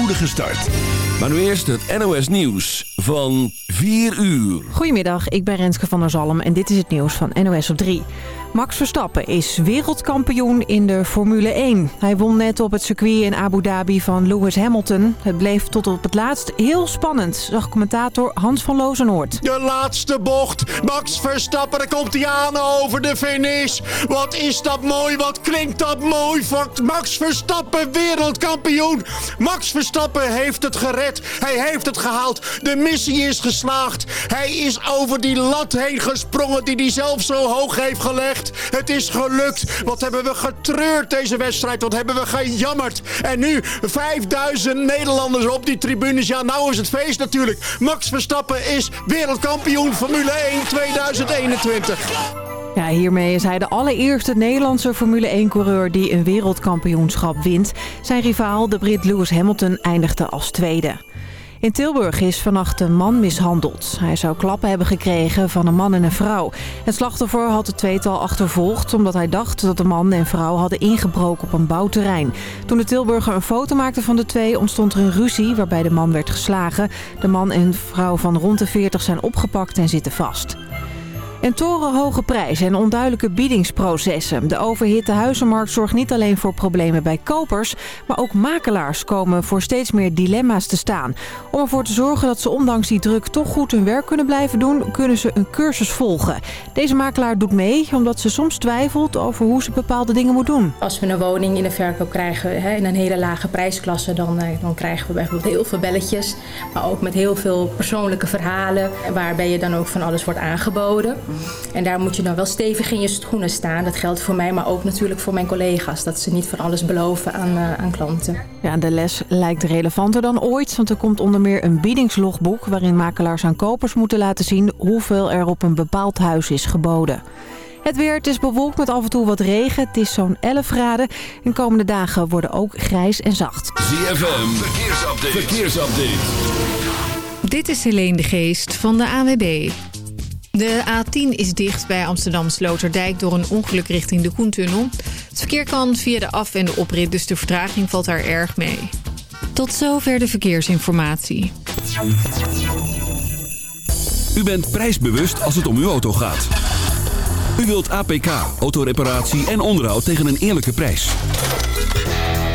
spoedige start. Maar nu eerst het NOS Nieuws van 4 uur. Goedemiddag, ik ben Renske van der Zalm en dit is het nieuws van NOS op 3. Max Verstappen is wereldkampioen in de Formule 1. Hij won net op het circuit in Abu Dhabi van Lewis Hamilton. Het bleef tot op het laatst heel spannend, zag commentator Hans van Lozenoord. De laatste bocht. Max Verstappen, daar komt hij aan over de finish. Wat is dat mooi, wat klinkt dat mooi. Max Verstappen, wereldkampioen. Max Verstappen heeft het gered. Hij heeft het gehaald. De missie is geslaagd. Hij is over die lat heen gesprongen die hij zelf zo hoog heeft gelegd. Het is gelukt. Wat hebben we getreurd deze wedstrijd. Wat hebben we gejammerd. En nu 5000 Nederlanders op die tribunes. Ja, nou is het feest natuurlijk. Max Verstappen is wereldkampioen Formule 1 2021. Ja, hiermee is hij de allereerste Nederlandse Formule 1-coureur die een wereldkampioenschap wint. Zijn rivaal, de Brit Lewis Hamilton, eindigde als tweede. In Tilburg is vannacht een man mishandeld. Hij zou klappen hebben gekregen van een man en een vrouw. Het slachtoffer had het tweetal achtervolgd omdat hij dacht dat de man en vrouw hadden ingebroken op een bouwterrein. Toen de Tilburger een foto maakte van de twee ontstond er een ruzie waarbij de man werd geslagen. De man en vrouw van rond de 40 zijn opgepakt en zitten vast. En torenhoge prijzen en onduidelijke biedingsprocessen. De overhitte huizenmarkt zorgt niet alleen voor problemen bij kopers... maar ook makelaars komen voor steeds meer dilemma's te staan. Om ervoor te zorgen dat ze ondanks die druk toch goed hun werk kunnen blijven doen... kunnen ze een cursus volgen. Deze makelaar doet mee omdat ze soms twijfelt over hoe ze bepaalde dingen moet doen. Als we een woning in de verkoop krijgen hè, in een hele lage prijsklasse... Dan, eh, dan krijgen we bijvoorbeeld heel veel belletjes. Maar ook met heel veel persoonlijke verhalen... waarbij je dan ook van alles wordt aangeboden. En daar moet je dan wel stevig in je schoenen staan. Dat geldt voor mij, maar ook natuurlijk voor mijn collega's. Dat ze niet van alles beloven aan, uh, aan klanten. Ja, de les lijkt relevanter dan ooit. Want er komt onder meer een biedingslogboek... waarin makelaars aan kopers moeten laten zien... hoeveel er op een bepaald huis is geboden. Het weer, het is bewolkt met af en toe wat regen. Het is zo'n 11 graden. En komende dagen worden ook grijs en zacht. ZFM, verkeersupdate. verkeersupdate. Dit is Helene de Geest van de AWB. De A10 is dicht bij Amsterdam Sloterdijk door een ongeluk richting de Koentunnel. Het verkeer kan via de af- en de oprit, dus de vertraging valt daar erg mee. Tot zover de verkeersinformatie. U bent prijsbewust als het om uw auto gaat. U wilt APK, autoreparatie en onderhoud tegen een eerlijke prijs.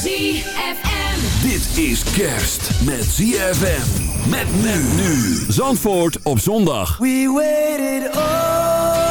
ZFM. Dit is kerst met ZFM. Met men nu. Zandvoort op zondag. We waited all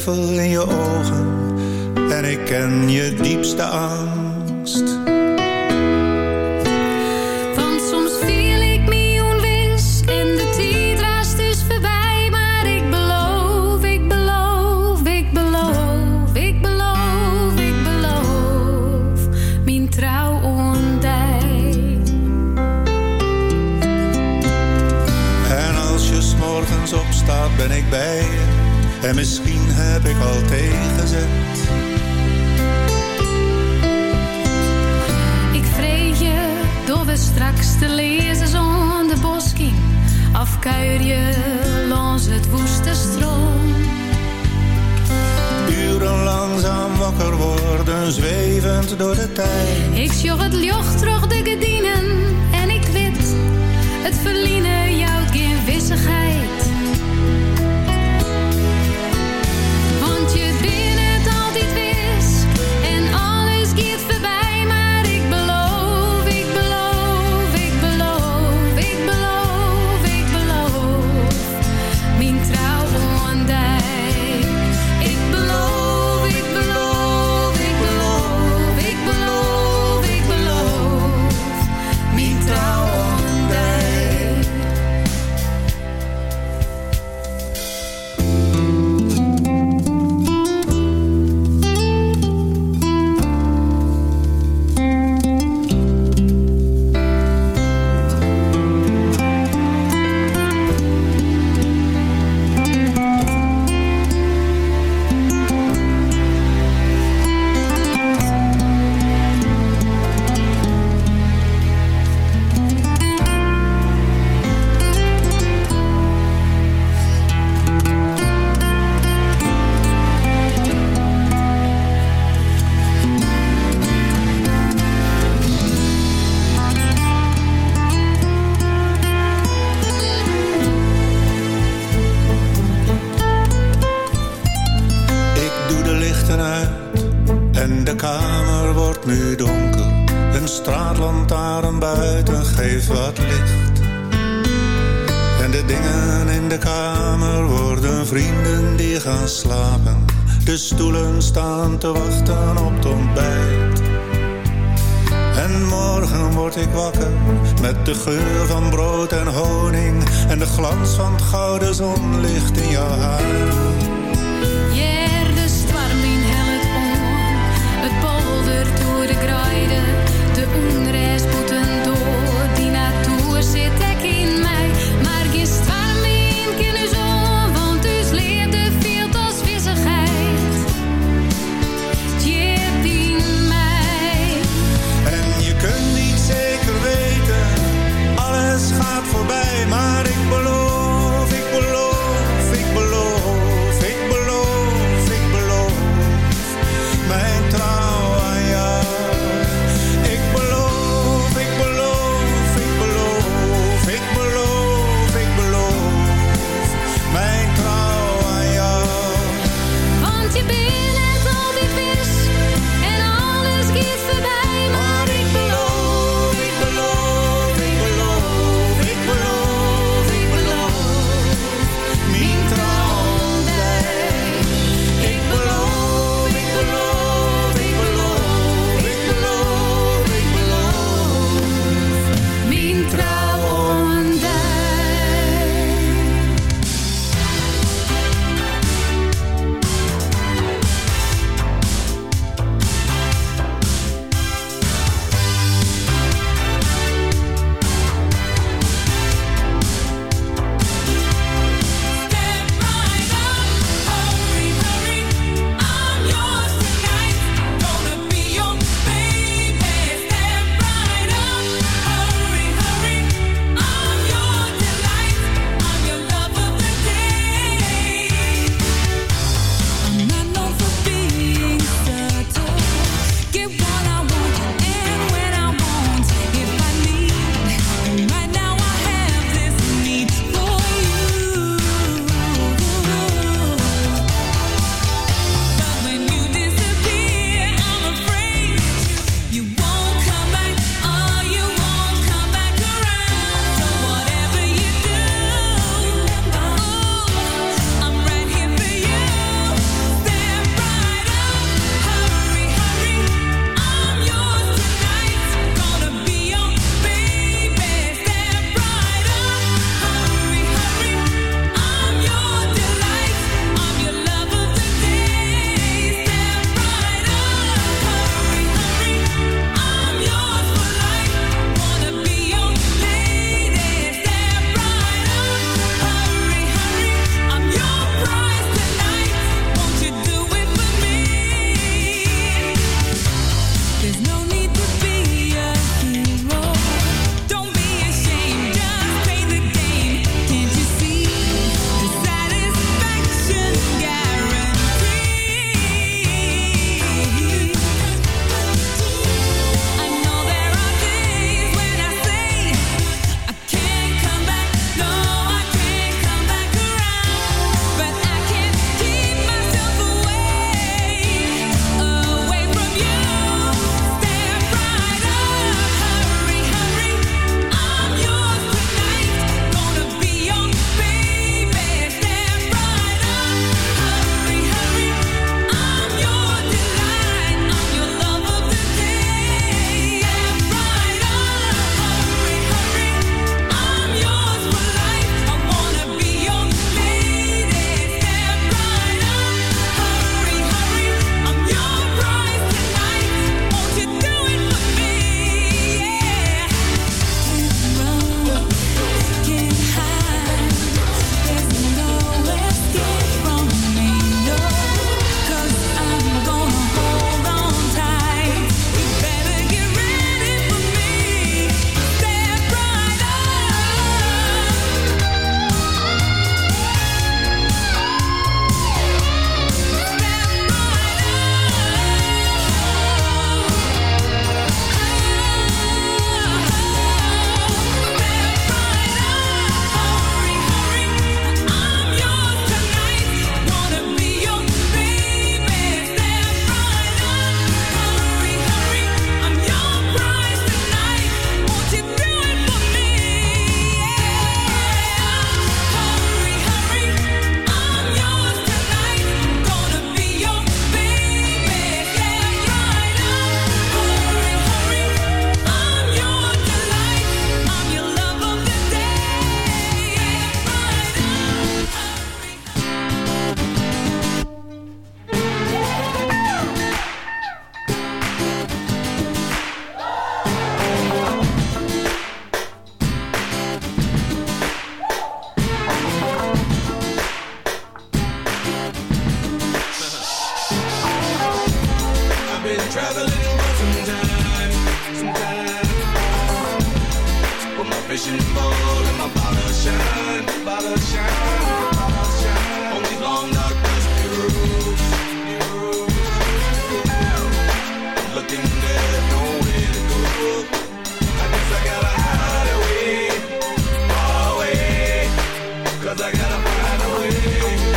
twijfel in je ogen en ik ken je diepste aan. Ik vrees je door we straks te lezen zonder bosking. Afkuier je langs het woeste stroom. Uren langzaam wakker worden, zwevend door de tijd. Ik sjoch het jocht terug de gedienen en ik wit. Het verliezen jouw geen.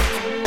Thank you.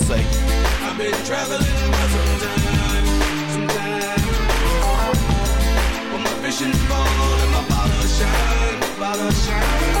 say, I've been traveling for some time, some time. With my vision bold and my bottle shine, bottle shine,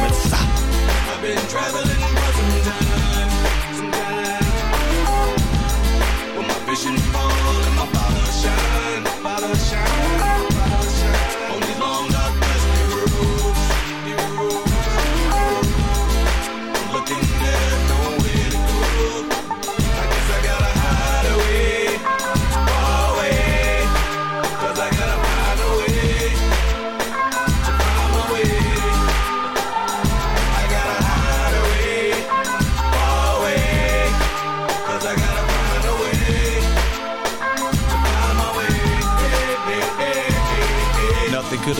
I've been traveling for some time. With my vision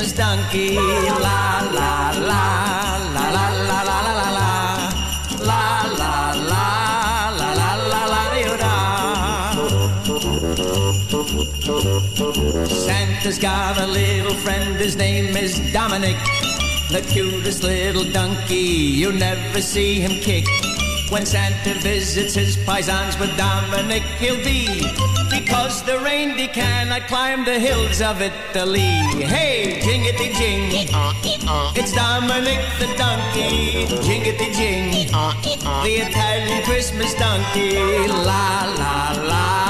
Christmas donkey. La la la la la la la la la la la la la la la la la la Santa's got a little friend, his name is Dominic. The cutest little donkey, you never see him kick. When Santa visits his paisans with Dominic, he'll be. Because the reindeer cannot climb the hills of Italy. Hey, jingity jing. It's Dominic the donkey. Jingity jing. The Italian Christmas donkey. La la la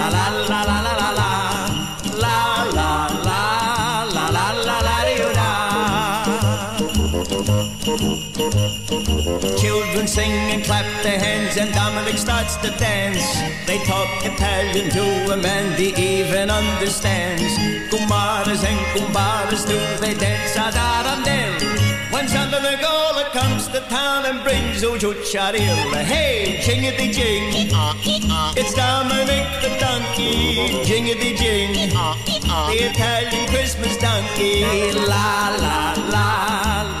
and Dominic starts to dance. They talk Italian to him and he even understands. Kumaras and kumbaras do they dance ad arandel. When Santa Nicola comes to town and brings Ujucharil, hey, jingity jing, it's Dominic the donkey, jingity jing, the Italian Christmas donkey, la la la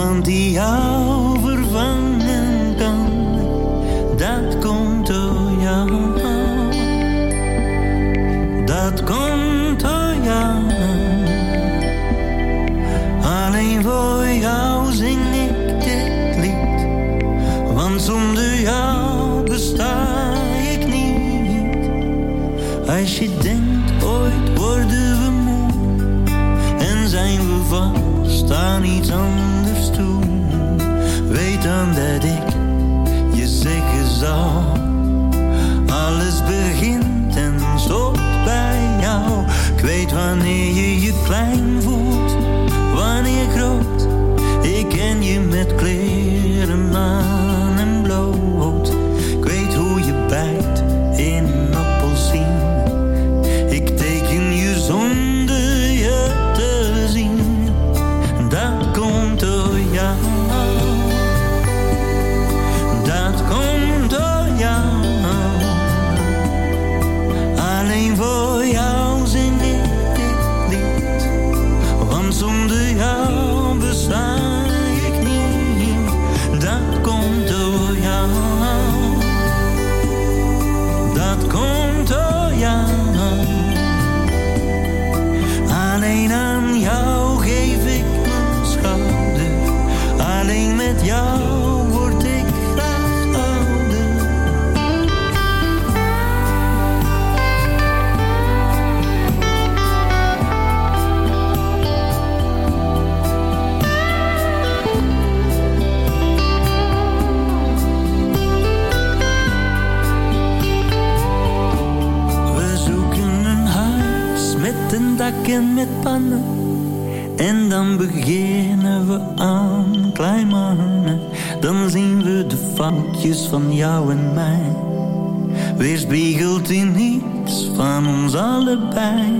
want die jou vervangen kan. Dat komt dan dat ik je zeggen zou. Alles begint en zo bij jou. Ik weet wanneer je je klein voelt, wanneer groot lullaby.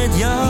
met jou.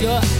Your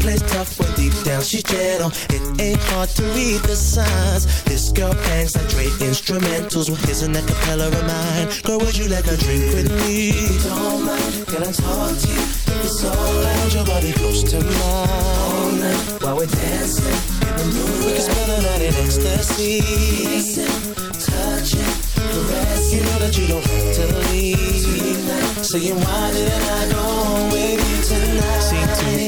Plays tough when deep down she's gentle. It ain't hard to read the signs. This girl bangs like Dre instrumentals. Well, here's an acapella of mine. Girl, would you like a drink with me? Don't mind, can I talk to you? It's alright, your body close to mine. All night while we're dancing in the moonlight. We can spend the night in ecstasy. Kissing, touching, caressing. You know that you don't have to leave. Saying why didn't I go home with you tonight? All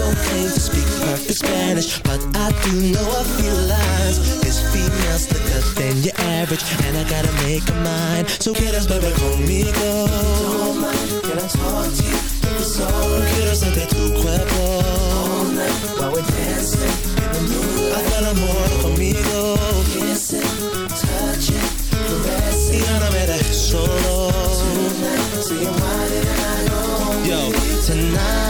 I don't claim to speak perfect Spanish, but I do know a few lines. This female's slicker than your average, and I gotta make a mind. So get us, baby, conmigo. Don't mind, can I talk to you? If it's all quiero sentir tu cuerpo. All night while we're dancing in the moonlight. Haz el amor conmigo. Kissing, touching, caressing. Y ya no me dejes solo. Tonight, saying why didn't I go home Yo, tonight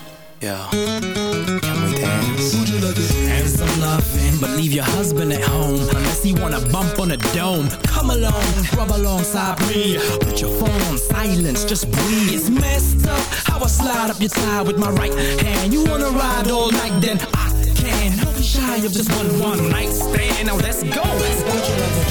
Yo, can we dance? Some loving, but leave your husband at home unless he wanna bump on a dome. Come along, rub alongside me. Put your phone on silence, just breathe. It's messed up how I slide up your with my right hand. You wanna ride all night, then I can. Don't be shy of just one one night stand. Now let's go.